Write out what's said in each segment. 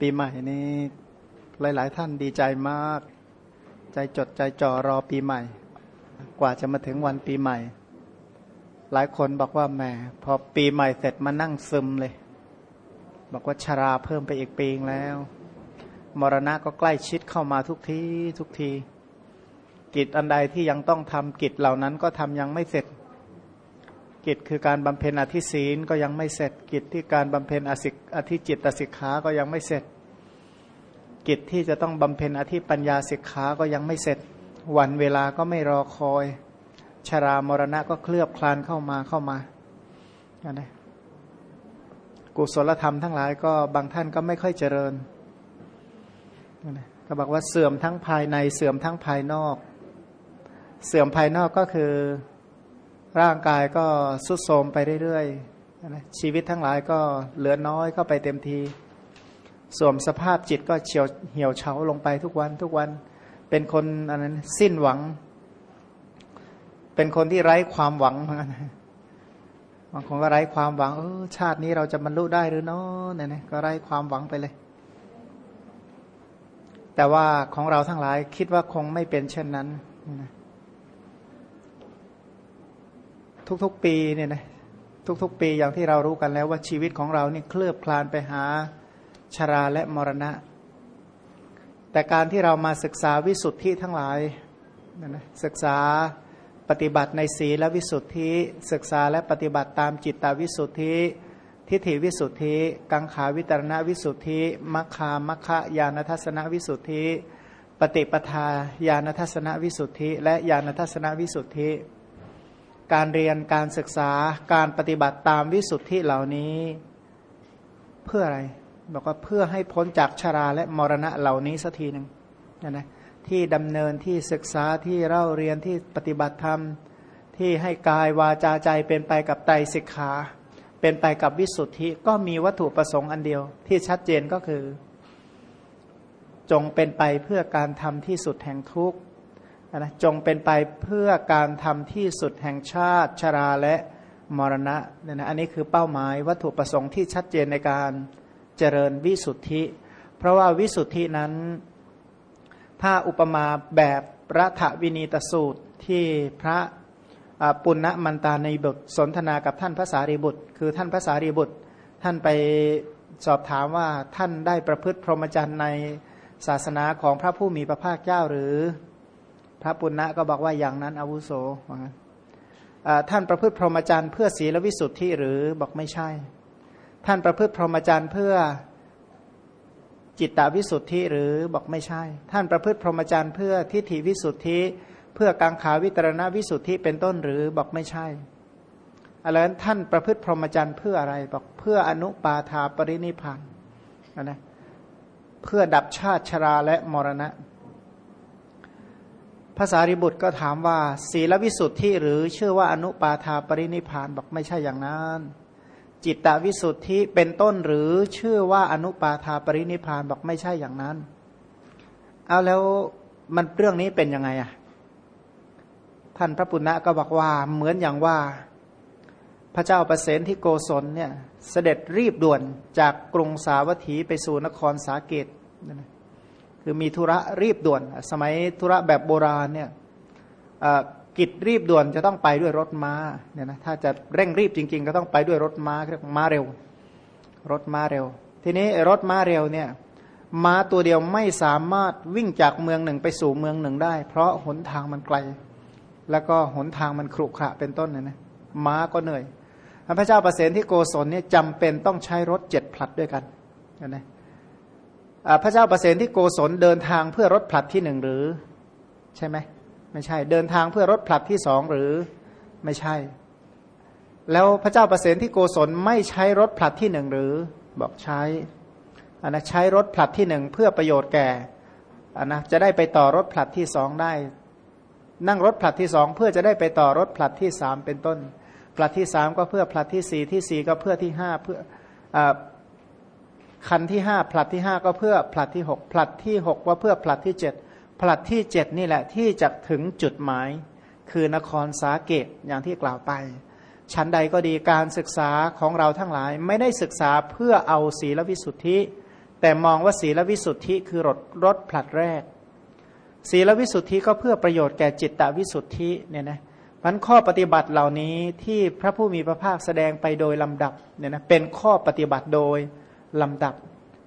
ปีใหม่นี้หลาย ๆ ท่านดีใจมาก ใจจดใจจ่อรอปีใหม่ กว่าจะมาถึงวันปีใหม่ หลายคนบอกว่าแหมพอปีใหม่เสร็จมานั่งซึมเลย บอกว่าชาราเพิ่มไปอีกปีแล้ว มรณะก็ใกล้ชิดเข้ามาทุกทีทุกที กิจอันใดที่ยังต้องทำกิจเหล่านั้นก็ทำยังไม่เสร็จ กิจคือการบำเพ็ญอธิศีลก็ยังไม่เสร็จ กิจที่การบำเพ็ญอสิกอธิจิตตสิกขาก็ยังไม่เสร็จ กิจที่จะต้องบำเพ็ญอธิปัญญาสิกขาก็ยังไม่เสร็จ วันเวลาก็ไม่รอคอย ชรามรณะก็เคลือบคลานเข้ามาเข้ามานะกุศลธรรมทั้งหลายก็บางท่านก็ไม่ค่อยเจริญก็บอกว่าเสื่อมทั้งภายในเสื่อมทั้งภายนอก เสื่อมภายนอกก็คือ ร่างกายก็สุดโทมไปเรื่อยๆชีวิตทั้งหลายก็เหลือน้อยเข้าไปเต็มทีส่วมสภาพจิตก็เฉียวเหี่ยวเฉาลงไปทุกวันทุกวันเป็นคนอันนั้นสิ้นหวัง เป็นคนที่ไร้ความหวังเหมือนกันบางคนก็ไร้ความหวังเออชาตินี้เราจะบรรลุได้หรือเนาะเนี่ยนะก็ไร้ความหวังไปเลย แต่ว่าของเราทั้งหลายคิดว่าคงไม่เป็นเช่นนั้นนะ ทุกๆปีเนี่ยนะทุกๆ ปีอย่างที่เรารู้กันแล้วว่าชีวิตของเราเนี่ยเคลือบคลานไปหาชราและมรณะ แต่การที่เรามาศึกษาวิสุทธิทั้งหลายนะศึกษาปฏิบัติในศีลวิสุทธิ ศึกษาและปฏิบัติตามจิตตวิสุทธิ ทิฏฐิวิสุทธิ กังขาวิตรณวิสุทธิมัคคามัคคะญาณทัศนวิสุทธิ ปฏิปทาญาณทัศนวิสุทธิ และญาณทัศนวิสุทธิ การเรียนการศึกษาการปฏิบัติตามวิสุทธิเหล่านี้ เพื่ออะไรบอกว่าเพื่อให้พ้นจากชราและมรณะเหล่านี้สักทีหนึ่งนะนะที่ดำเนินที่ศึกษาที่เล่าเรียนที่ปฏิบัติธรรม ที่ให้กายวาจาใจเป็นไปกับไตรสิกขา เป็นไปกับวิสุทธิก็มีวัตถุประสงค์อันเดียว ที่ชัดเจนก็คือ จงเป็นไปเพื่อการทำที่สุดแห่งทุกข์ นะจงเป็นไปเพื่อการทำที่สุดแห่งชาติชราและมรณะเนี่ยนะอันนี้คือเป้าหมายวัตถุประสงค์ที่ชัดเจนในการเจริญวิสุทธิ เพราะว่าวิสุทธินั้นถ้าอุปมาแบบรัฐวินีตสูตรที่พระปุณณมันตาในบทสนทนากับท่านพระสารีบุตร คือท่านพระสารีบุตร ท่านไปสอบถามว่าท่านได้ประพฤติพรหมจรรย์ในศาสนาของพระผู้มีพระภาคเจ้าหรือ พระปุณณะก็บอกว่าอย่างนั้นอาวุโสว่างั้นท่านประพฤติพรหมจรรย์เพื่อศีลวิสุทธิหรือบอกไม่ใช่ ท่านประพฤติพรหมจรรย์เพื่อจิตตวิสุทธิหรือบอกไม่ใช่ ท่านประพฤติพรหมจรรย์เพื่อทิฏฐิวิสุทธิ เพื่อกังขาวิตรณวิสุทธิเป็นต้นหรือบอกไม่ใช่อะไรนั้นท่านประพฤติพรหมจรรย์เพื่ออะไรบอกเพื่ออนุปาทาปรินิพานนะเพื่อดับชาติชราและมรณะ ภาษาริบุตรก็ถามว่า ศีลวิสุทธิหรือเชื่อว่าอนุปาทาปรินิพานบอกไม่ใช่อย่างนั้น จิตตวิสุทธิเป็นต้นหรือชื่อว่าอนุปาทาปรินิพานบอกไม่ใช่อย่างนั้น เอาแล้วมันเรื่องนี้เป็นยังไงอะท่านพระปุณณะก็บอกว่าเหมือนอย่างว่า พระเจ้าประเสนที่โกศลเนี่ยเสด็จรีบด่วนจากกรุงสาวัตถีไปสู่นครสาเกต คือมีธุระรีบด่วน สมัยธุระแบบโบราณเนี่ยกิจรีบด่วนจะต้องไปด้วยรถม้าเนี่ยนะถ้าจะเร่งรีบจริง ๆ ก็ต้องไปด้วยรถม้าเรียกม้าเร็ว รถม้าเร็ว ทีนี้รถม้าเร็วเนี่ยม้าตัวเดียวไม่สามารถวิ่งจากเมืองหนึ่งไปสู่เมืองหนึ่งได้ เพราะหนทางมันไกล แล้วก็หนทางมันครุขระเป็นต้นเนี่ยนะม้าก็เหนื่อยพระเจ้าประเสนที่โกศลเนี่ยจำเป็นต้องใช้รถเจ็ดผลัดด้วยกันนะ พระเจ้าประเสนที่โกศลเดินทางเพื่อรถผลัดที่หนึ่งหรือ ใช่ไหมไม่ใช่ เดินทางเพื่อรถผลัดที่สองหรือไม่ใช่ แล้วพระเจ้าประเสนที่โกศลไม่ใช้รถผลัดที่หนึ่งหรือ บอกใช้อันนะใช้รถผลัดที่หนึ่งเพื่อประโยชน์แก่อันนะจะได้ไปต่อรถผลัดที่สองได้ นั่งรถผลัดที่สองเพื่อจะได้ไปต่อรถผลัดที่สามเป็นต้นผลัดที่สามก็เพื่อผลัดที่สี่ที่สี่ก็เพื่อที่ห้าเพื่ออ คันที่ห้าผลัดที่ห้าก็เพื่อผลัดที่หกผลัดที่หกว่าเพื่อผลัดที่เจ็ดผลัดที่เจ็ดนี่แหละที่จะถึงจุดหมาย คือนครสาเกตอย่างที่กล่าวไปชั้นใดก็ดีการศึกษาของเราทั้งหลาย ไม่ได้ศึกษาเพื่อเอาศีลวิสุทธิ แต่มองว่าศีลวิสุทธิคือรถรถผลัดแรก ศีลวิสุทธิก็เพื่อประโยชน์แก่จิตตวิสุทธิเนี่ยนะมันข้อปฏิบัติเหล่านี้ที่พระผู้มีพระภาคแสดงไปโดยลำดับเนี่ยนะเป็นข้อปฏิบัติโดย ลำดับ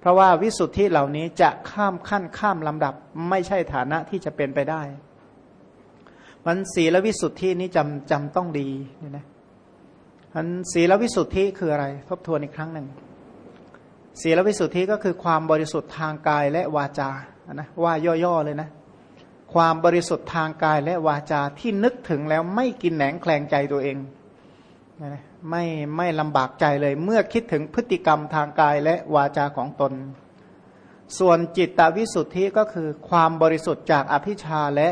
เพราะว่าวิสุทธิเหล่านี้จะข้ามขั้นข้ามลำดับ ไม่ใช่ฐานะที่จะเป็นไปได้มันศีลวิสุทธินี้จำจำต้องดีเนี่ยนะมันศีลวิสุทธิคืออะไร ทบทวนอีกครั้งหนึ่งศีลวิสุทธิก็คือความบริสุทธิ์ทางกายและวาจานะว่าย่อๆเลยนะ ความบริสุทธิ์ทางกายและวาจาที่นึกถึงแล้วไม่กินแหนงแคลงใจตัวเอง ไม่ไม่ลำบากใจเลย เมื่อคิดถึงพฤติกรรมทางกายและวาจาของตน ส่วนจิตตวิสุทธิก็คือความบริสุทธิ์จากอภิชาและ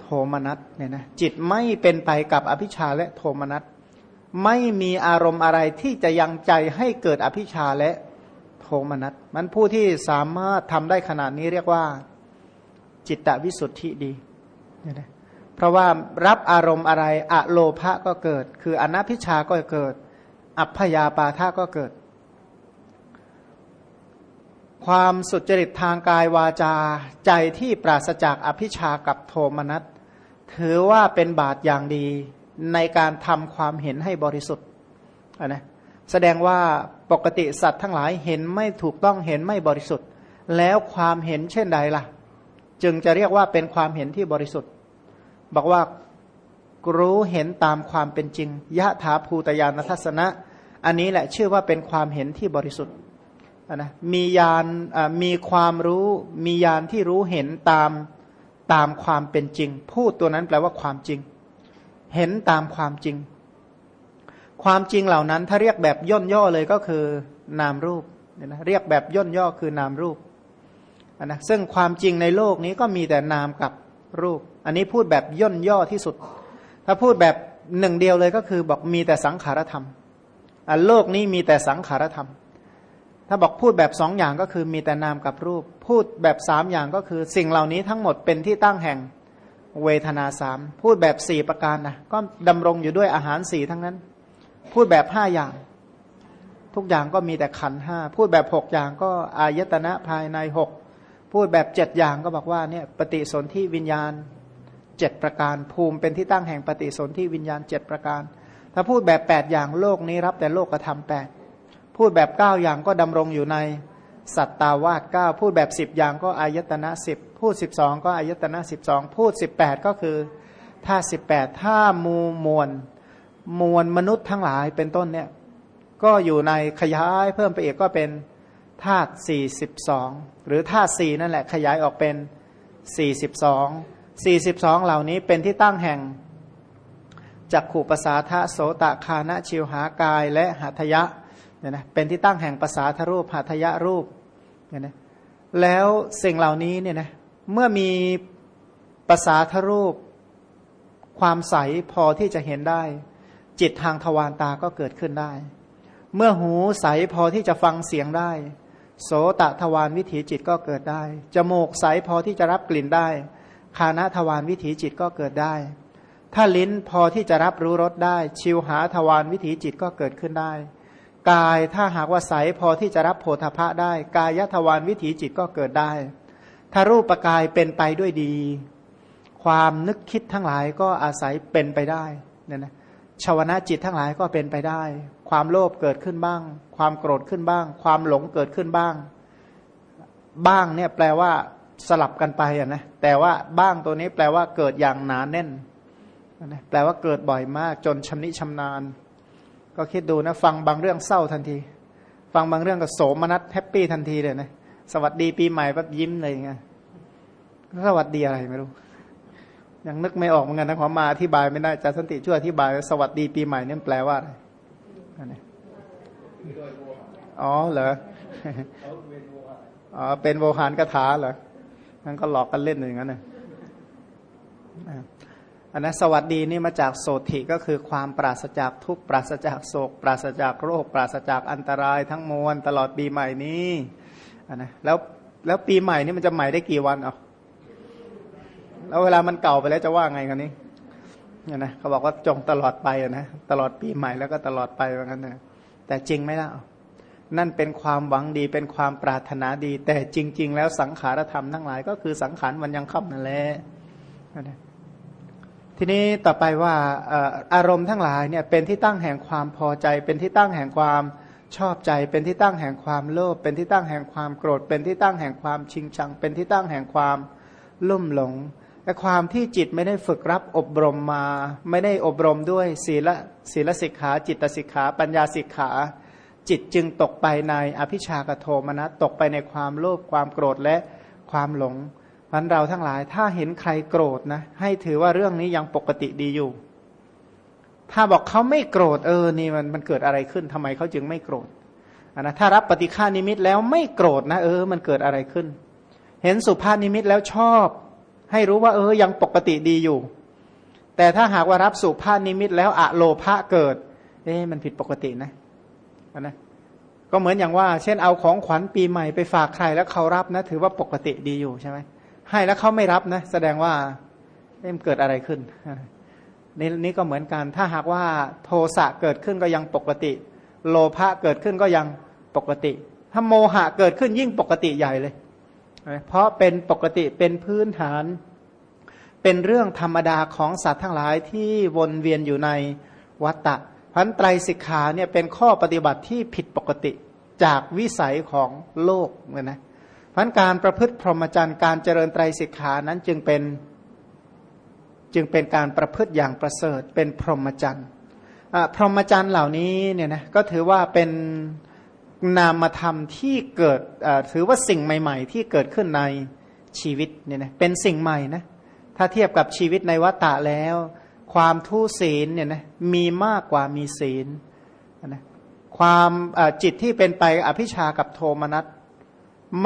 โทมนัสเนี่ยนะจิตไม่เป็นไปกับอภิชาและโทมนัสไม่มีอารมณ์อะไรที่จะยังใจให้เกิดอภิชาและโทมนัสมันผู้ที่สามารถทำได้ขนาดนี้เรียกว่า จิตตวิสุทธิดีเนี่ยนะ พราะว่ารับอารมณ์อะไรอะโลภะก็เกิด คืออนัพิชาก็เกิด อัพยาปาทาก็เกิด ความสุจริตทางกายวาจา ใจที่ปราศจากอภิชากับโทมนัสถือว่าเป็นบาตอย่างดีในการทำความเห็นให้บริสุทธิ์นะแสดงว่าปกติสัตว์ทั้งหลายเห็นไม่ถูกต้องเห็นไม่บริสุทธิ์ แล้วความเห็นเช่นใดล่ะ จึงจะเรียกว่าเป็นความเห็นที่บริสุทธิ์ บอกว่ารู้เห็นตามความเป็นจริงยะถาภูตยานทัศนะ อันนี้แหละชื่อว่าเป็นความเห็นที่บริสุทธิ์นะมียานมีความรู้มียานที่รู้เห็นตามตามความเป็นจริง พูดตัวนั้นแปลว่าความจริง เห็นตามความจริง ความจริงเหล่านั้นถ้าเรียกแบบย่นย่อเลยก็คือนามรูปเนี่ยนะเรียกแบบย่นย่อคือนามรูปนะซึ่งความจริงในโลกนี้ก็มีแต่นามกับรูป อันนี้พูดแบบย่นย่อที่สุด ถ้าพูดแบบหนึ่งเดียวเลยก็คือบอกมีแต่สังขารธรรมอันโลกนี้มีแต่สังขารธรรม ถ้าบอกพูดแบบสองอย่างก็คือมีแต่นามกับรูป พูดแบบสามอย่างก็คือสิ่งเหล่านี้ทั้งหมดเป็นที่ตั้งแห่งเวทนาสามพูดแบบสี่ประการนะก็ดำรงอยู่ด้วยอาหารสี่ทั้งนั้น พูดแบบห้าอย่าง ทุกอย่างก็มีแต่ขันห้าพูดแบบหกอย่างก็อายตนะภายในหกพูดแบบเจ็ดอย่างก็บอกว่าเนี่ยปฏิสนธิวิญญาณ เจ็ดประการ ภูมิเป็นที่ตั้งแห่งปฏิสนธิวิญญาณเจ็ดประการ ถ้าพูดแบบแปดอย่างโลกนี้รับแต่โลกกระทำแปดพูดแบบเก้าอย่างก็ดำรงอยู่ในสัตตาวาสเก้าพูดแบบสิบอย่างก็อายตนะสิบพูดสิบสองก็อายตนะสิบสองพูดสิบแปดก็คือถ้าสิบแปดถ้ามูมวลมวลมนุษย์ทั้งหลายเป็นต้นเนี่ยก็อยู่ในขยายเพิ่มไปอีกก็เป็นธาตุสี่สิบสองหรือธาตุสี่นั่นแหละขยายออกเป็นสี่สิบสอง สี่สิบสองเหล่านี้เป็นที่ตั้งแห่งจักขู่ภาษาทะโสตคานะชิวหากายและหัตยะเนี่ยนะเป็นที่ตั้งแห่งภาษาทรูปหัตยะรูปเนี่ยนะแล้วสิ่งเหล่านี้เนี่ยนะเมื่อมีภาษาทรูปความใสพอที่จะเห็นได้ จิตทางทวารตาก็เกิดขึ้นได้ เมื่อหูใสพอที่จะฟังเสียงได้ โสตทวารวิถีจิตก็เกิดได้ จมูกใสพอที่จะรับกลิ่นได้ คานะทวารวิถีจิตก็เกิดได้ ถ้าลิ้นพอที่จะรับรู้รสได้ ชิวหาทวารวิถีจิตก็เกิดขึ้นได้ กายถ้าหากว่าใสพอที่จะรับโพธพะได้ กายทวารวิถีจิตก็เกิดได้ ถ้ารูปปกายเป็นไปด้วยดี ความนึกคิดทั้งหลายก็อาศัยเป็นไปได้เนี่ยนะชาวนะจิตทั้งหลายก็เป็นไปได้ ความโลภเกิดขึ้นบ้าง ความโกรธขึ้นบ้าง ความหลงเกิดขึ้นบ้าง บ้างเนี่ยแปลว่า สลับกันไปอะนะแต่ว่าบ้างตัวนี้แปลว่าเกิดอย่างหนาแน่นนะแปลว่าเกิดบ่อยมากจนชำนิชำนาญ ก็คิดดูนะ ฟังบางเรื่องเศร้าทันที ฟังบางเรื่องก็โสมนัส happy ทันทีเลยนะสวัสดีปีใหม่ปั๊บยิ้มเลยไงสวัสดีอะไรไม่รู้ยังนึกไม่ออกเหมือนกันนะขอมาอธิบายไม่ได้จารย์สันติช่วยอธิบาย สวัสดีปีใหม่นี่แปลว่าอะไรอ๋อเหรออ๋อเป็นโวหารคาถาเหรอ นั่นก็หลอกกันเล่นอย่างนั้นนะอันนั้นสวัสดีนี่มาจากโสติก็คือความปราศจากทุกปราศจากโศก ปราศจากโรค ปราศจากอันตรายทั้งมวลตลอดปีใหม่นี้อันนะแล้วแล้วปีใหม่นี่มันจะใหม่ได้กี่วันอะแล้วเวลามันเก่าไปแล้วจะว่าไงกันนี้เนี่ยนะเขาบอกว่าจงตลอดไปนะตลอดปีใหม่แล้วก็ตลอดไปว่างั้นนะแต่จริงไหมล่ะ นั่นเป็นความหวังดีเป็นความปรารถนาดี แต่จริง ๆ แล้วสังขารธรรมทั้งหลายก็คือสังขารมันยังค่ำนั่นแหละทีนี้ต่อไปว่าอารมณ์ทั้งหลายเนี่ยเป็นที่ตั้งแห่งความพอใจ เป็นที่ตั้งแห่งความชอบใจ เป็นที่ตั้งแห่งความโลภเป็นที่ตั้งแห่งความโกรธ เป็นที่ตั้งแห่งความชิงชัง เป็นที่ตั้งแห่งความลุ่มหลงแต่ความที่จิตไม่ได้ฝึกรับอบรมมา ไม่ได้อบรมด้วยศีลศีลสิกขาจิตสิกขา ปัญญาสิกขา จิตจึงตกไปในอภิชากโทมนะตกไปในความโลภความโกรธและความหลงมันเราทั้งหลายถ้าเห็นใครโกรธนะ ให้ถือว่าเรื่องนี้ยังปกติดีอยู่ ถ้าบอกเขาไม่โกรธเออนี่มันมันเกิดอะไรขึ้นทำไมเขาจึงไม่โกรธนนะถ้ารับปฏิฆานิมิตแล้วไม่โกรธนะ เออ มันเกิดอะไรขึ้น เห็นสุภาพนิมิตแล้วชอบ ให้รู้ว่า เออยังปกติดีอยู่ แต่ถ้าหากว่ารับสุภาพนิมิตแล้วอะโลภะเกิด เอ๊มันผิดปกตินะ นะก็เหมือนอย่างว่า เช่นเอาของขวัญปีใหม่ไปฝากใครแล้วเขารับนะ ถือว่าปกติดีอยู่ใช่ไหมให้แล้วเขาไม่รับนะ แสดงว่าเอ็มเกิดอะไรขึ้นนี่นี่ก็เหมือนกัน ถ้าหากว่าโทสะเกิดขึ้นก็ยังปกติ โลภะเกิดขึ้นก็ยังปกติ ถ้าโมหะเกิดขึ้นยิ่งปกติใหญ่เลย เพราะเป็นปกติเป็นพื้นฐาน เป็นเรื่องธรรมดาของสัตว์ทั้งหลายที่วนเวียนอยู่ในวัตตะ พันไตรสิกขาเนี่ยเป็นข้อปฏิบัติที่ผิดปกติจากวิสัยของโลกเลยนะพันการประพฤติพรหมจรรย์การเจริญไตรสิกขานั้นจึงเป็นจึงเป็นการประพฤติอย่างประเสริฐเป็นพรหมจรรย์พรหมจรรย์เหล่านี้เนี่ยนะก็ถือว่าเป็นนามธรรมที่เกิดถือว่าสิ่งใหม่ ๆ ที่เกิดขึ้นในชีวิตเนี่ยนะเป็นสิ่งใหม่นะถ้าเทียบกับชีวิตในวัฏฏะแล้ว ความทุศีลเนี่ยนะมีมากกว่ามีศีลนะความจิตที่เป็นไปอภิชากับโทมนัส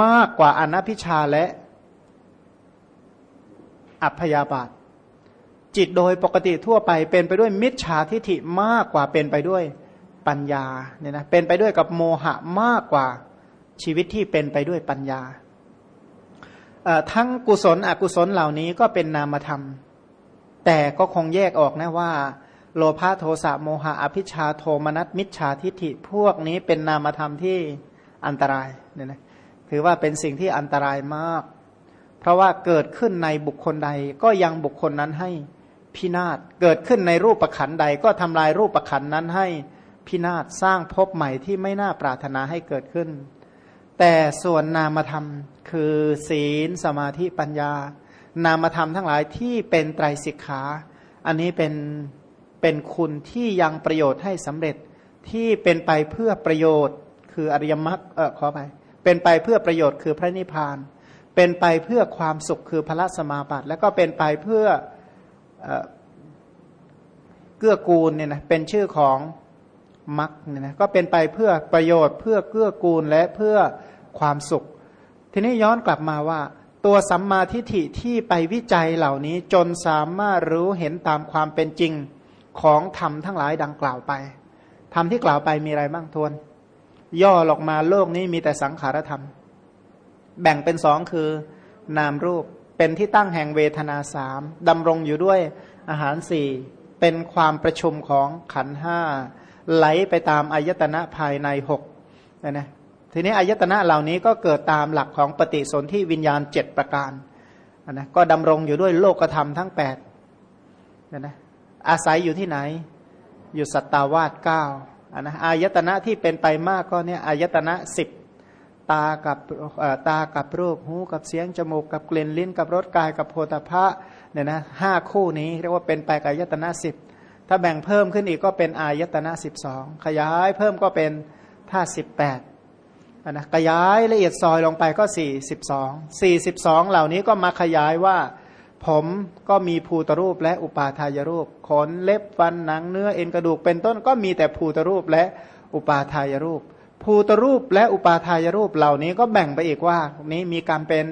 มากกว่าอนัพิชาและ อัพยาบาท จิตโดยปกติทั่วไปเป็นไปด้วยมิจฉาทิฐิมากกว่าเป็นไปด้วยปัญญาเนี่ยนะเป็นไปด้วยกับโมหะมากกว่าชีวิตที่เป็นไปด้วยปัญญาทั้งกุศลอกุศลเหล่านี้ก็เป็นนามธรรม แต่ก็คงแยกออกนะว่า โลภะโทสะโมหะอภิชาโทมนัสมิจฉาทิฐิพวกนี้เป็นนามธรรมที่อันตรายเนี่ยนะถือว่าเป็นสิ่งที่อันตรายมาก เพราะว่าเกิดขึ้นในบุคคลใดก็ยังบุคคลนั้นให้พินาศเกิดขึ้นในรูปประขันใดก็ทำลายรูปประขันนั้นให้พินาศสร้างภพใหม่ที่ไม่น่าปรารถนาให้เกิดขึ้น แต่ส่วนนามธรรมคือศีลสมาธิปัญญา นามธรรมทั้งหลายที่เป็นไตรสิกขา อันนี้เป็นเป็นคุณที่ยังประโยชน์ให้สำเร็จที่เป็นไปเพื่อประโยชน์ คืออริยมรรคเออขอไปเป็นไปเพื่อประโยชน์คือพระนิพพาน เป็นไปเพื่อความสุขคือพระสมาบัติ แล้วก็เป็นไปเพื่อเกื้อกูลเนี่ยนะเป็นชื่อของมรรคเนี่ยนะก็เป็นไปเพื่อประโยชน์ เพื่อเกื้อกูลและเพื่อความสุข ทีนี้ย้อนกลับมาว่า ตัวสัมมาทิฏฐิที่ไปวิจัยเหล่านี้จนสามารถรู้เห็นตามความเป็นจริงของธรรมทั้งหลายดังกล่าวไปธรรมที่กล่าวไปมีอะไรบ้างทวน ย่อออกมาโลกนี้มีแต่สังขารธรรม แบ่งเป็นสองคือนามรูปเป็นที่ตั้งแห่งเวทนาสามดำรงอยู่ด้วยอาหารสี่เป็นความประชุมของขันห้าไหลไปตามอายตนะภายในหกนะนะ ทีนี้อายตนะเหล่านี้ก็เกิดตามหลักของปฏิสนธิวิญญาณเจ็ดประการนะก็ดำรงอยู่ด้วยโลกธรรมทั้งแปดนะนะอาศัยอยู่ที่ไหน อยู่สัตตาวาสเก้าอันนะอายตนะที่เป็นไปมากก็เนี่ยอายตนะสิบตากับตากับรูปหูกับเสียงจมูกกับกลิ่นลิ้นกับรสกายกับโพธพะเนี่ยนะห้าคู่นี้เรียกว่าเป็นไปกับอายตนะสิบถ้าแบ่งเพิ่มขึ้นอีกก็เป็นอายตนะสิบสองขยายเพิ่มก็เป็นท่าสิบแปด นะขยายละเอียดซอยลงไปก็สี่สิบสองสี่สิบสองเหล่านี้ก็มาขยายว่า ผมก็มีภูตรูปและอุปาทายรูป ขนเล็บฟันหนังเนื้อเอ็นกระดูกเป็นต้นก็มีแต่ภูตรูปและอุปาทายรูป ภูตรูปและอุปาทายรูปเหล่านี้ก็แบ่งไปอีกว่า นี้มีการเป็น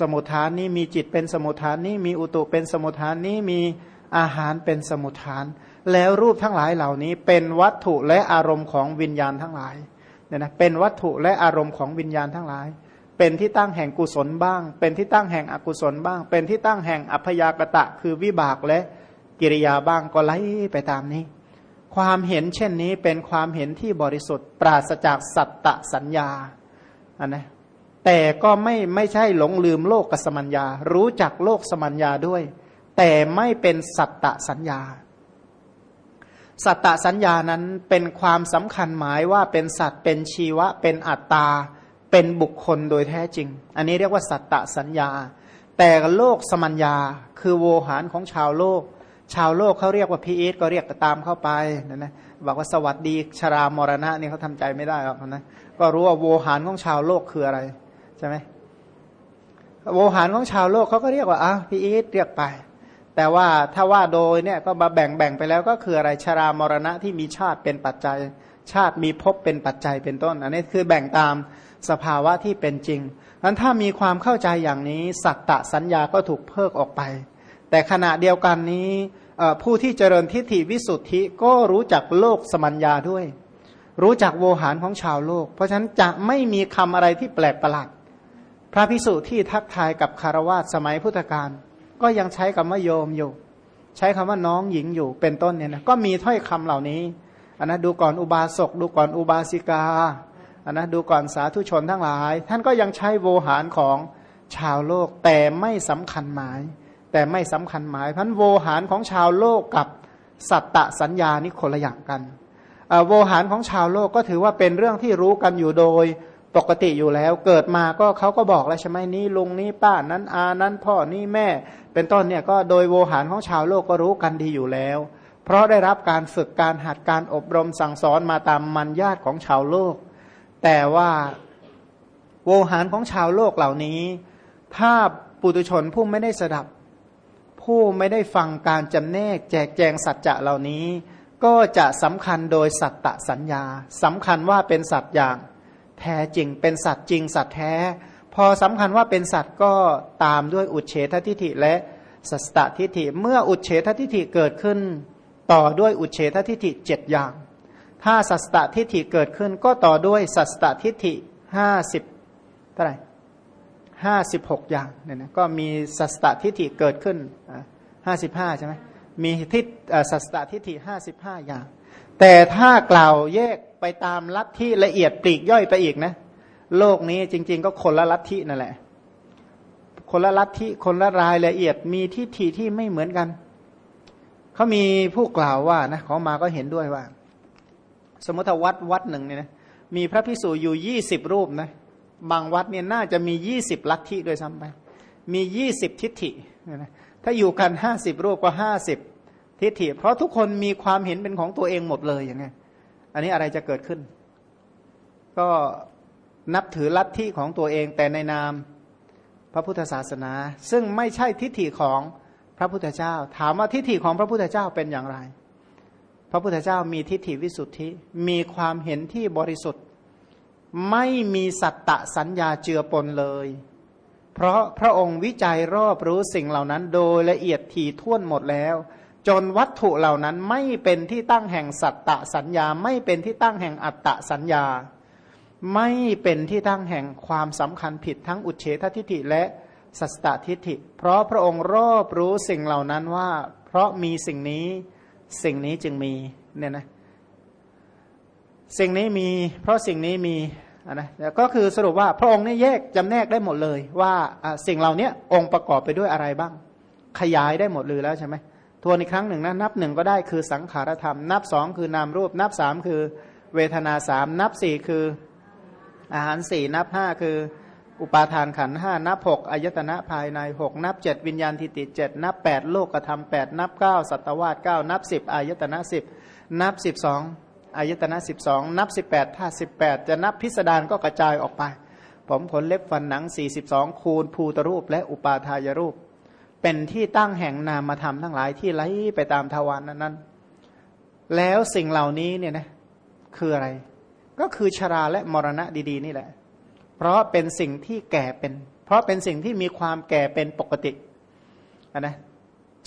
สมุทฐานนี้มีจิตเป็นสมุทฐานนี้มีอุตุเป็นสมุทฐานนี้มีอาหารเป็นสมุทฐาน แล้วรูปทั้งหลายเหล่านี้เป็นวัตถุและอารมณ์ของวิญญาณทั้งหลาย เนี่ยนะเป็นวัตถุและอารมณ์ของวิญญาณทั้งหลาย เป็นที่ตั้งแห่งกุศลบ้าง เป็นที่ตั้งแห่งอกุศลบ้าง เป็นที่ตั้งแห่งอัพยากตะ คือวิบากและกิริยาบ้างก็ไล่ไปตามนี้ ความเห็นเช่นนี้เป็นความเห็นที่บริสุทธิ์ ปราศจากสัตตสัญญาอันนะแต่ก็ไม่ไม่ใช่หลงลืมโลกกสมัญญา รู้จักโลกสมัญญาด้วย แต่ไม่เป็นสัตตสัญญา สัตตสัญญานั้นเป็นความสำคัญหมายว่าเป็นสัตว์เป็นชีวะ เป็นอัตตา เป็นบุคคลโดยแท้จริง อันนี้เรียกว่าสัตตสัญญา แต่โลกสมัญญา คือโวหารของชาวโลก ชาวโลกเขาเรียกว่าพีเอสก็เรียกตามเข้าไปนะนะบอกว่าสวัสดีชรามรณะนี่เขาทำใจไม่ได้หรอกนะก็รู้ว่าโวหารของชาวโลกคืออะไรใช่ไหมโวหารของชาวโลกเขาก็เรียกว่าอะพี่อีทเรียกไป แต่ว่าถ้าว่าโดยเนี่ยก็มาแบ่งแบ่งไปแล้วก็คืออะไรชรามรณะที่มีชาติเป็นปัจจัย ชาติมีภพเป็นปัจจัยเป็นต้น อันนี้คือแบ่งตามสภาวะที่เป็นจริงนั้นถ้ามีความเข้าใจอย่างนี้สัตตะสัญญาก็ถูกเพิกออกไป แต่ขณะเดียวกันนี้ผู้ที่เจริญทิฏฐิวิสุทธิก็รู้จักโลกสมัญญาด้วย รู้จักโวหารของชาวโลก เพราะฉะนั้นจะไม่มีคำอะไรที่แปลกประหลาดพระพิสุที่ทักทายกับคารวาสสมัยพุทธกาล ก็ยังใช้คำว่าโยมอยู่ ใช้คำว่าน้องหญิงอยู่เป็นต้นเนี่ยนะก็มีถ้อยคำเหล่านี้อันนะดูก่อนอุบาสกดูก่อนอุบาสิกาอันนะดูก่อนสาธุชนทั้งหลาย ท่านก็ยังใช้โวหารของชาวโลกแต่ไม่สำคัญหมาย แต่ไม่สำคัญหมายพันโวหารของชาวโลกกับสัตตสัญญานี่คนละอย่างกันโวหารของชาวโลกก็ถือว่าเป็นเรื่องที่รู้กันอยู่โดย ปกติอยู่แล้ว เกิดมาก็เขาก็บอกแล้วใช่ไหมนี่ลุงนี่ป้านั้นอานั้นพ่อนี่แม่ เป็นต้นเนี่ยก็โดยโวหารของชาวโลกก็รู้กันดีอยู่แล้ว เพราะได้รับการฝึกการหัดการอบรมสั่งสอนมาตามมันญาติของชาวโลก แต่ว่าโวหารของชาวโลกเหล่านี้ ถ้าปุตุชนผู้ไม่ได้สดับ ผู้ไม่ได้ฟังการจำแนก แจกแจงสัจจะเหล่านี้ ก็จะสำคัญโดยสัตตสัญญาสำคัญว่าเป็นสัตว์อย่าง แท้จริง เป็นสัตว์จริง สัตว์แท้ พอสำคัญว่าเป็นสัตว์ก็ตามด้วยอุเฉททิฏฐิและสัสตทิฏฐิเมื่ออุเฉททิฏฐิเกิดขึ้น ต่อด้วยอุเฉททิฏฐิเจ็ดอย่าง ถ้าสัสตทิฏฐิเกิดขึ้นก็ต่อด้วยสัสตทิฏฐิห้าสิบเท่าไหร่ห้าสิบหกอย่างเนี่ยนะก็มีสัสตทิฏฐิเกิดขึ้นห้าสิบห้าใช่ไหมมีทิฏสัสตทิฏฐิห้าสิบห้าอย่าง แต่ถ้ากล่าวแยก ไปตามลัทธิละเอียดปลีกย่อยไปอีกนะ โลกนี้จริง ๆ ก็คนละลัทธินั่นแหละ คนละลัทธิคนละรายละเอียดมีทิฏฐิที่ไม่เหมือนกันเขามีผู้กล่าวว่านะเขามาก็เห็นด้วยว่า สมมติวัดวัดหนึ่งเนี่ยนะมีพระพิสูจอยู่ยี่สิบรูปนะบางวัดเนี่ยน่าจะมียี่สิบลัทธิโดยซ้ำไป มียี่สิบทิฏฐินะถ้าอยู่กันห้าสิบรูปก็ห้าสิบทิฏฐิ เพราะทุกคนมีความเห็นเป็นของตัวเองหมดเลยอย่างไง อันนี้อะไรจะเกิดขึ้น ก็นับถือลัทธิของตัวเองแต่ในนามพระพุทธศาสนา ซึ่งไม่ใช่ทิฏฐิของพระพุทธเจ้า ถามว่าทิฏฐิของพระพุทธเจ้าเป็นอย่างไร พระพุทธเจ้ามีทิฏฐิวิสุทธิมีความเห็นที่บริสุทธิ์ ไม่มีสัตตะสัญญาเจือปนเลย เพราะพระองค์วิจัยรอบรู้สิ่งเหล่านั้น โดยละเอียดถี่ถ้วนหมดแล้ว จนวัตถุเหล่านั้นไม่เป็นที่ตั้งแห่งสัตตะสัญญา ไม่เป็นที่ตั้งแห่งอัตตะสัญญา ไม่เป็นที่ตั้งแห่งความสำคัญผิดทั้งอุเฉททิฏฐิและสัสตทิฏฐิ เพราะพระองค์รอบรู้สิ่งเหล่านั้นว่า เพราะมีสิ่งนี้สิ่งนี้จึงมีเนี่ยนะสิ่งนี้มี เพราะสิ่งนี้มีนะก็คือสรุปว่าพระองค์นี่แยกจำแนกได้หมดเลย ว่าสิ่งเหล่านี้องค์ประกอบไปด้วยอะไรบ้าง ขยายได้หมดเลยแล้วใช่ไหม ทวนอีกครั้งหนึ่งนะนับหนึ่งก็ได้คือสังขารธรรม นับสองคือนามรูป นับสามคือเวทนาสามนับสี่คืออาหารสี่นับห้าคืออุปาทานขันห้านับหกอายตนะภายในหกนับเจ็ดวิญญาณทิติเจ็ดนับแปดโลกธรรมแปดนับเก้าสัตวาสเก้านับสิบอายตนะสิบนับสิบสองอายตนะสิบสองนับสิบแปดถ้าสิบแปดจะนับพิสดารก็กระจายออกไป ผมขนเล็บฟันหนังสี่สิบสองคูณภูตรูปและอุปาทายรูป เป็นที่ตั้งแห่งนามธรรมทั้งหลายที่ไหลไปตามทวารนนั้น แล้วสิ่งเหล่านี้เนี่ยนะคืออะไร ก็คือชราและมรณะดีๆ นี่แหละ เพราะเป็นสิ่งที่แก่เป็น เพราะเป็นสิ่งที่มีความแก่เป็นปกตินะ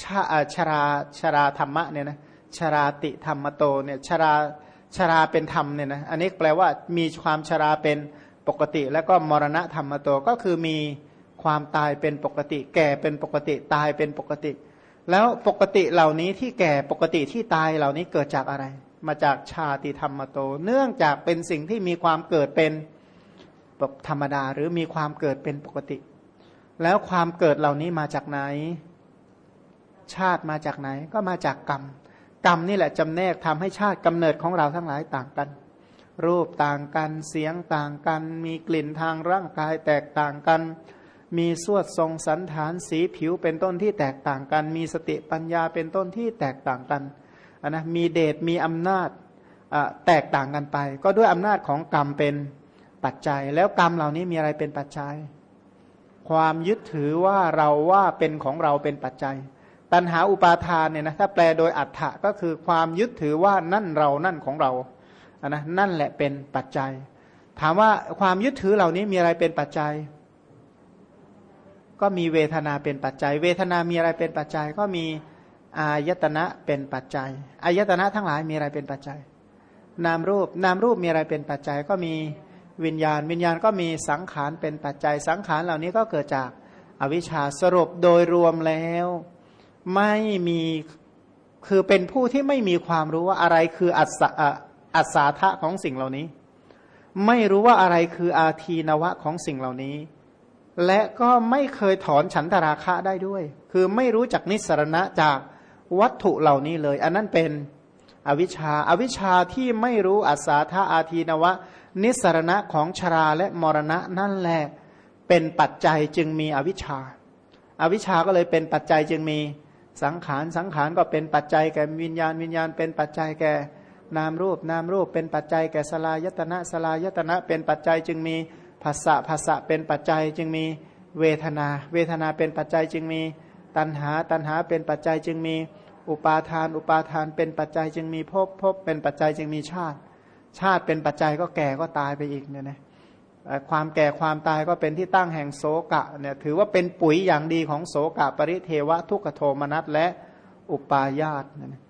ชาชราชราธรรมะเนี่ยนะชราติธรรมโตเนี่ยชราชราเป็นธรรมเนี่ยนะอันนี้แปลว่ามีความชราเป็นปกติ แล้วก็มรณะธรรมโตก็คือมี ความตายเป็นปกติ แก่เป็นปกติตายเป็นปกติ แล้วปกติเหล่านี้ที่แก่ปกติที่ตายเหล่านี้เกิดจากอะไร มาจากชาติธรรมโต เนื่องจากเป็นสิ่งที่มีความเกิดเป็นธรรมดาหรือมีความเกิดเป็นปกติ แล้วความเกิดเหล่านี้มาจากไหน ชาติมาจากไหน ก็มาจากกรรม กรรมนี่แหละจำแนกทำให้ชาติกำเนิดของเราทั้งหลายต่างกันรูปต่างกัน เสียงต่างกัน มีกลิ่นทางร่างกายแตกต่างกัน มีสวดทรงสันฐานสีผิวเป็นต้นที่แตกต่างกัน มีสติปัญญาเป็นต้นที่แตกต่างกันนะมีเดชมีอำนาจแตกต่างกันไป ก็ด้วยอำนาจของกรรมเป็นปัจจัย แล้วกรรมเหล่านี้มีอะไรเป็นปัจจัย ความยึดถือว่าเราว่าเป็นของเราเป็นปัจจัย ตัณหาอุปาทานเนี่ยนะถ้าแปลโดยอัฏฐะก็คือความยึดถือว่านั่นเรานั่นของเราอะนะนั่นแหละเป็นปัจจัย ถามว่าความยึดถือเหล่านี้มีอะไรเป็นปัจจัย ก็มีเวทนาเป็นปัจจัย เวทนามีอะไรเป็นปัจจัย ก็มีอายตนะเป็นปัจจัยอายตนะทั้งหลายมีอะไรเป็นปัจจัย นามรูปนามรูปมีอะไรเป็นปัจจัย ก็มีวิญญาณ วิญญาณก็มีสังขารเป็นปัจจัย สังขารเหล่านี้ก็เกิดจากอวิชชาสรุปโดยรวมแล้ว ไม่มีคือเป็นผู้ที่ไม่มีความรู้ว่าอะไรคืออัศอัศาทะของสิ่งเหล่านี้ ไม่รู้ว่าอะไรคืออาทีนวะของสิ่งเหล่านี้ และก็ไม่เคยถอนฉันทราคะได้ด้วย คือไม่รู้จักนิสรณะจากวัตถุเหล่านี้เลย อันนั้นเป็นอวิชชาอาวิชชาที่ไม่รู้อัศาธาอาทีนวะ นิสรณะของชราและมรณะนั่นแหละเป็นปัจจัยจึงมีอวิชชาอาวิชชาก็เลยเป็นปัจจัยจึงมีสังขารสังขารก็เป็นปัจจัยแก่วิญญาณวิญญาณ เป็นปัจจัยแก่นามรูปนามรูป เป็นปัจจัยแก่สลายตนะสลายตนะ เป็นปัจจัยจึงมี ภาษะภาษะเป็นปัจจัยจึงมีเวทนา เวทนาเป็นปัจจัยจึงมีตัณหา ตัณหาเป็นปัจจัยจึงมีอุปาทาน อุปาทานเป็นปัจจัยจึงมีภพภพเป็นปัจจัยจึงมีชาติ ชาติเป็นปัจจัยก็แก่ก็ตายไปอีกเนี่ยนะความแก่ความตายก็เป็นที่ตั้งแห่งโสกะเนี่ยถือว่าเป็นปุ๋ยอย่างดีของโสกะ ปริเทวะทุกขโทมนัสและอุปาญาตเนี่ย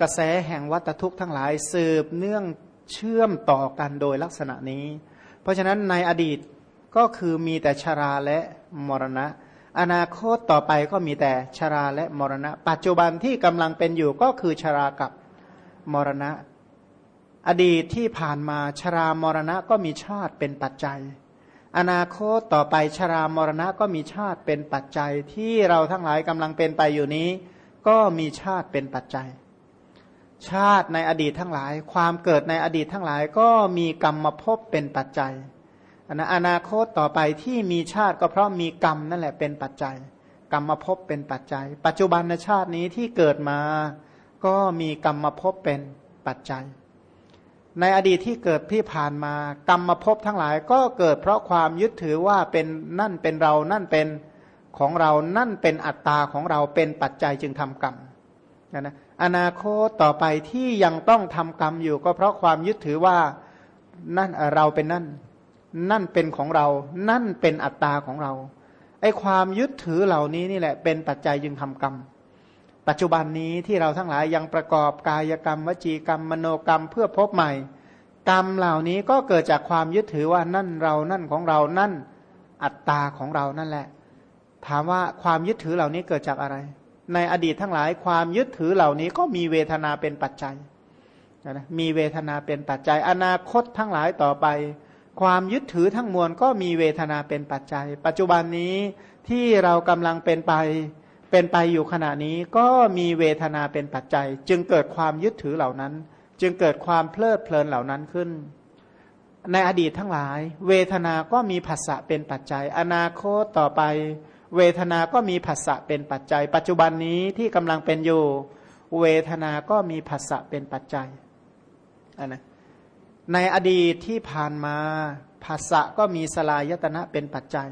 กระแสแห่งวัตทุกข์ทั้งหลายสืบเนื่อง เชื่อมต่อกันโดยลักษณะนี้ เพราะฉะนั้นในอดีตก็คือมีแต่ชราและมรณะ อนาคตต่อไปก็มีแต่ชราและมรณะ ปัจจุบันที่กำลังเป็นอยู่ก็คือชรากับมรณะ อดีตที่ผ่านมาชรามรณะก็มีชาติเป็นปัจจัย อนาคตต่อไปชรามรณะก็มีชาติเป็นปัจจัยที่เราทั้งหลายกำลังเป็นไปอยู่นี้ ก็มีชาติเป็นปัจจัย ชาติในอดีตทั้งหลาย ความเกิดในอดีตทั้งหลาย ก็มีกรรมมาพบเป็นปัจจัยนะอนาคตต่อไปที่มีชาติก็เพราะมีกรรมนั่นแหละเป็นปัจจัย กรรมมาพบเป็นปัจจัย ปัจจุบันชาตินี้ที่เกิดมาก็มีกรรมมาพบเป็นปัจจัย ในอดีตที่เกิดที่ผ่านมา กรรมมาพบทั้งหลาย ก็เกิดเพราะความยึดถือว่าเป็นนั่นเป็นเรานั่นเป็นของเรานั่นเป็นอัตตาของเราเป็นปัจจัยจึงทำกรรมนะ อนาคตต่อไปที่ยังต้องทำกรรมอยู่ ก็เพราะความยึดถือว่านั่นเราเป็นนั่น นั่นเป็นของเรา นั่นเป็นอัตตาของเราไอ้ความยึดถือเหล่านี้นี่แหละ เป็นปัจจัยยึงทำกรรม ปัจจุบันนี้ที่เราทั้งหลายยังประกอบกายกรรม วจีกรรม มโนกรรมเพื่อพบใหม่ กรรมเหล่านี้ก็เกิดจากความยึดถือว่านั่นเรานั่นของเรานั่นอัตตาของเรานั่นแหละ ถามว่าความยึดถือเหล่านี้เกิดจากอะไร ในอดีตทั้งหลายความยึดถือเหล่านี้ก็มีเวทนาเป็นปัจจัยนะมีเวทนาเป็นปัจจัย อนาคตทั้งหลายต่อไป ความยึดถือทั้งมวลก็มีเวทนาเป็นปัจจัย ปัจจุบันนี้ที่เรากำลังเป็นไปเป็นไปอยู่ขณะนี้ก็มีเวทนาเป็นปัจจัย จึงเกิดความยึดถือเหล่านั้น จึงเกิดความเพลิดเพลินเหล่านั้นขึ้น ในอดีตทั้งหลาย เวทนาก็มีภาษะเป็นปัจจัย อนาคตต่อไป เวทนาก็มีภาษะเป็นปัจจัย ปัจจุบันนี้ที่กำลังเป็นอยู่ เวทนาก็มีภาษะเป็นปัจจัยนนะในอดีตที่ผ่านมาภาษะก็มีสลายตนะเป็นปัจจัย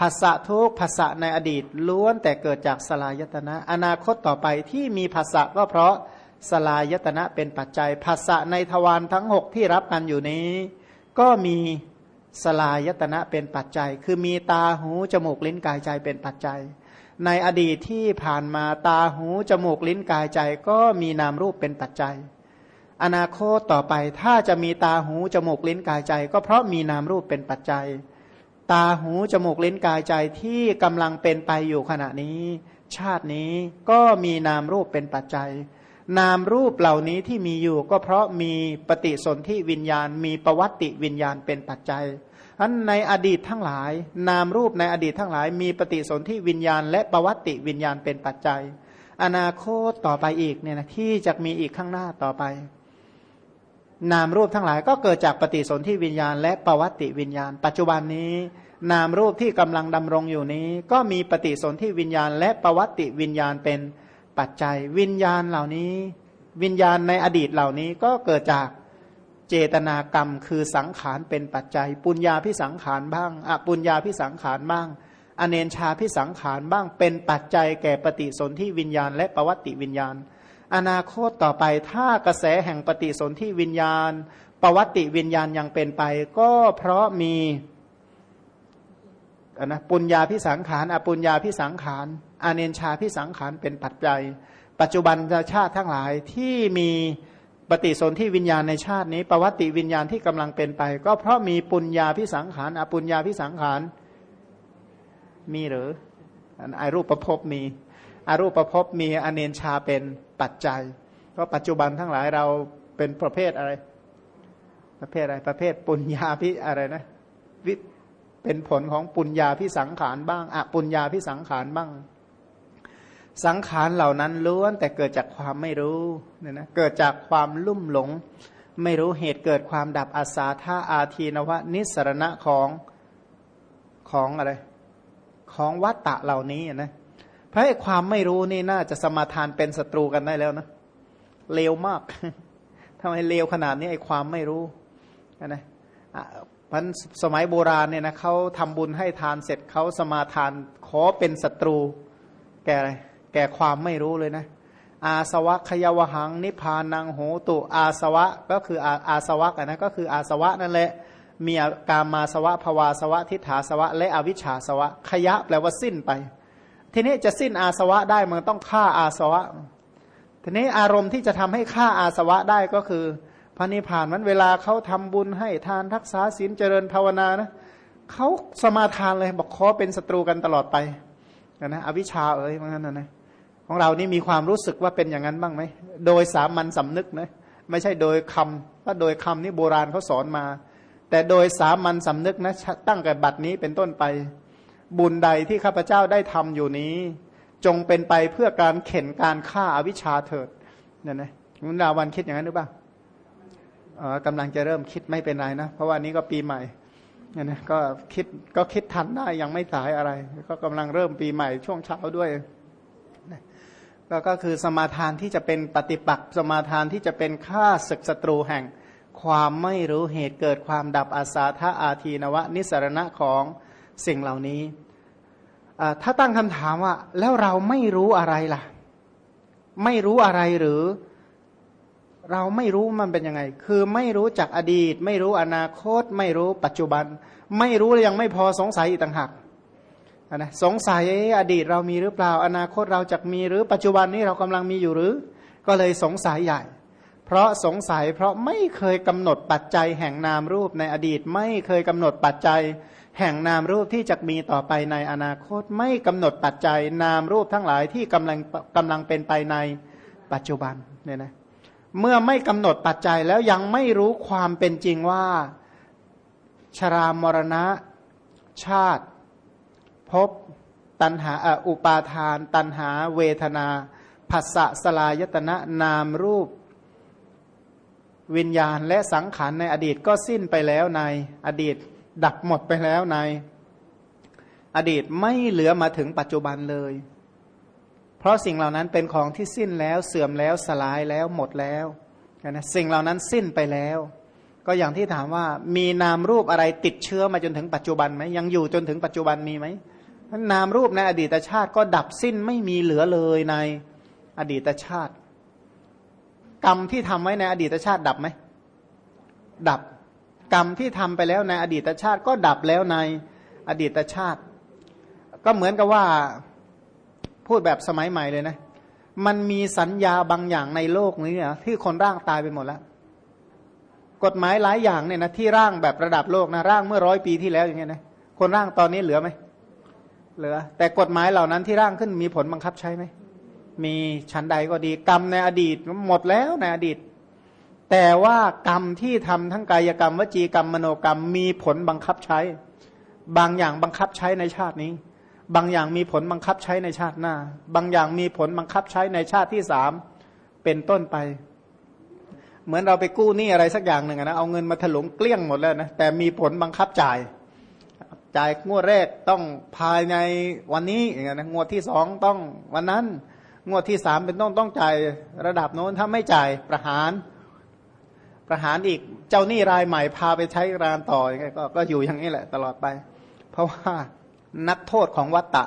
ภาษะทุกภาษะในอดีตล้วนแต่เกิดจากสลายตนะ อนาคตต่อไปที่มีภาษะก็เพราะสลายตนะเป็นปัจจัยภาษะในทวารทั้งหกที่รับกันอยู่นี้ ก็มี สลายตนะเป็นปัจจัย คือมีตาหูจมูกลิ้นกายใจเป็นปัจจัย ในอดีตที่ผ่านมาตาหูจมูกลิ้นกายใจก็มีนามรูปเป็นปัจจัย อนาคตต่อไปถ้าจะมีตาหูจมูกลิ้นกายใจ ก็เพราะมีนามรูปเป็นปัจจัย ตาหูจมูกลิ้นกายใจที่กำลังเป็นไปอยู่ขณะนี้ ชาตินี้ก็มีนามรูปเป็นปัจจัย นามรูปเหล่านี้ที่มีอยู่ก็เพราะมีปฏิสนธิวิญญาณ มีประวัติวิญญาณเป็นปัจจัยอันในอดีตทั้งหลาย นามรูปในอดีตทั้งหลาย มีปฏิสนธิวิญญาณ และประวัติวิญญาณเป็นปัจจัย อนาคตต่อไปอีกเนี่ยนะที่จะมีอีกข้างหน้าต่อไป นามรูปทั้งหลายก็เกิดจากปฏิสนธิวิญญาณ และประวัติวิญญาณ ปัจจุบันนี้ นามรูปที่กำลังดำรงอยู่นี้ ก็มีปฏิสนธิวิญญาณ และประวัติวิญญาณเป็น ปัจจัย วิญญาณเหล่านี้ วิญญาณในอดีตเหล่านี้ก็เกิดจากเจตนากรรมคือสังขารเป็นปัจจัย ปุญญาพิสังขารบ้างอปุญญาพิสังขารบ้าง อเนนชาพิสังขารบ้าง เป็นปัจจัยแก่ปฏิสนธิวิญญาณ และประวัติวิญญาณ อนาคตต่อไปถ้ากระแสแห่งปฏิสนธิวิญญาณประวัติวิญญาณยังเป็นไป ก็เพราะมีนะปุญญาพิสังขารอปุญญาพิสังขาร อเนชาพิสังขารเป็นปัจจัย ปัจจุบันชาติทั้งหลายที่มีปฏิสนธิวิญญาณในชาตินี้ ประวัติวิญญาณที่กำลังเป็นไป ก็เพราะมีปุญญาพิสังขารอปุญญาพิสังขารมีหรืออารูปประพบมีอารูปประพบมีอเนชาเป็นปัจจัยเพราะปัจจุบันทั้งหลายเราเป็นประเภทอะไร ประเภทอะไรประเภทปุญญาพิอะไรนะวิเป็นผลของปุญญาพิสังขารบ้างอปุญญาพิสังขารบ้าง สังขารเหล่านั้นล้วนแต่เกิดจากความไม่รู้เนี่ยนะเกิดจากความลุ่มหลง ไม่รู้เหตุเกิดความดับอาสาธาอาทีนวะนิสรณะของของอะไร ของวัตตะเหล่านี้นะเพราะความไม่รู้นี่น่าจะสมาทานเป็นศัตรูกันได้แล้วนะเลวมากทำไมเลวขนาดนี้ไอ้ความไม่รู้นะพันสมัยโบราณเนี่ยนะเขาทำบุญให้ทานเสร็จเขาสมาทานขอเป็นศัตรู แกอะไร แก่ความไม่รู้เลยนะ อาสวะขยวหัง นิพานังโหตุอาสวะก็คืออาอาสวะนะก็คืออาสวะนั่นแหละมีกามาสวะภวาสวะ ทิฏฐาสวะ และอวิชชาสวะ ขยะแปลว่าสิ้นไป ทีนี้จะสิ้นอาสวะได้มันต้องฆ่าอาสวะ ทีนี้อารมณ์ที่จะทำให้ฆ่าอาสวะได้ก็คือ พระนิพพานมันเวลาเขาทำบุญให้ทานทักษาศีลเจริญภาวนานะเขาสมาทานเลยบอกขอเป็นศัตรูกันตลอดไปนะอวิชชาเอ้ยมันนั้นนะ ของเรานี่มีความรู้สึกว่าเป็นอย่างนั้นบ้างไหม โดยสามัญสำนึกนะไม่ใช่โดยคำถ้าโดยคำนี่โบราณเขาสอนมา แต่โดยสามัญสำนึกนะตั้งแต่บัดนี้เป็นต้นไป บุญใดที่ข้าพเจ้าได้ทำอยู่นี้ จงเป็นไปเพื่อการเข็นการฆ่าอาวิชชาเถิดเนี่ยนะมุนดาวันคิดอย่างนั้นหรือเปล่าอ๋อกำลังจะเริ่มคิดไม่เป็นไรนะ เพราะว่านี้ก็ปีใหม่เนี่ยนะก็คิดก็คิดทันได้ยังไม่สายอะไร ก็กำลังเริ่มปีใหม่ช่วงเช้าด้วย ก็ก็คือสมาทานที่จะเป็นปฏิปักษ์สมาทานที่จะเป็นฆ่าศึกศัตรูแห่ง ความไม่รู้เหตุเกิดความดับอาสาทะอาทีนวะ นิสรณะของสิ่งเหล่านี้ ถ้าตั้งคำถามว่า แล้วเราไม่รู้อะไรล่ะ ไม่รู้อะไรหรือ เราไม่รู้มันเป็นยังไง คือไม่รู้จักอดีต ไม่รู้อนาคต ไม่รู้ปัจจุบัน ไม่รู้ยังไม่พอสงสัยอีกต่างหาก นะสงสัยอดีตเรามีหรือเปล่า อนาคตเราจะมีหรือปัจจุบันนี้เรากำลังมีอยู่หรือ ก็เลยสงสัยใหญ่ เพราะสงสัยเพราะไม่เคยกำหนดปัจจัยแห่งนามรูปในอดีต ไม่เคยกำหนดปัจจัย แห่งนามรูปที่จะมีต่อไปในอนาคต ไม่กำหนดปัจจัยนามรูปทั้งหลายที่กำลังกำลังเป็นไปในปัจจุบันเนี่ยนะเมื่อไม่กำหนดปัจจัยแล้วยังไม่รู้ความเป็นจริงว่าชรามรณะชาติ พบตันหาอุปาทาน ตันหาเวทนาผัสสะสลายตนะนามรูป วิญญาณและสังขารในอดีตก็สิ้นไปแล้วในอดีตดับหมดไปแล้วใน อดีตไม่เหลือมาถึงปัจจุบันเลย เพราะสิ่งเหล่านั้นเป็นของที่สิ้นแล้วเสื่อมแล้วสลายแล้วหมดแล้วนะสิ่งเหล่านั้นสิ้นไปแล้ว ก็อย่างที่ถามว่ามีนามรูปอะไรติดเชื้อมาจนถึงปัจจุบันไหมยังอยู่จนถึงปัจจุบันมีไหม นามรูปในอดีตชาติก็ดับสิ้นไม่มีเหลือเลยในอดีตชาติ กรรมที่ทำไว้ในอดีตชาติดับไหมดับกรรมที่ทำไปแล้วในอดีตชาติก็ดับแล้วในอดีตชาติ ก็เหมือนกับว่าพูดแบบสมัยใหม่เลยนะ มันมีสัญญาบางอย่างในโลกนี้เนี่ยที่คนร่างตายไปหมดแล้ว กฎหมายหลายอย่างเนี่ยนะที่ร่างแบบระดับโลกนะร่างเมื่อร้อยปีที่แล้วอย่างเงี้ยนะคนร่างตอนนี้เหลือไหม เหลือ แต่กฎหมายเหล่านั้นที่ร่างขึ้นมีผลบังคับใช้ไหมมีชั้นใดก็ดี กรรมในอดีตหมดแล้วในอดีต แต่ว่ากรรมที่ทำทั้งกายกรรม วจีกรรมมโนกรรมมีผลบังคับใช้ บางอย่างบังคับใช้ในชาตินี้ บางอย่างมีผลบังคับใช้ในชาติหน้า บางอย่างมีผลบังคับใช้ในชาติที่สามเป็นต้นไป เหมือนเราไปกู้หนี้อะไรสักอย่างหนึ่งนะเอาเงินมาถลุงเกลี้ยงหมดแล้วนะแต่มีผลบังคับจ่าย จ่ายงวดแรกต้องภายในวันนี้อย่างเงี้ยนะงวดที่สองต้องวันนั้น งวดที่สามเป็นต้องต้องจ่ายระดับโน้นถ้าไม่จ่ายประหาร ประหารอีกเจ้าหนี้รายใหม่พาไปใช้รานต่อยังไงก็ก็อยู่อย่างนี้แหละ ตลอดไป เพราะว่านักโทษของวัตตะ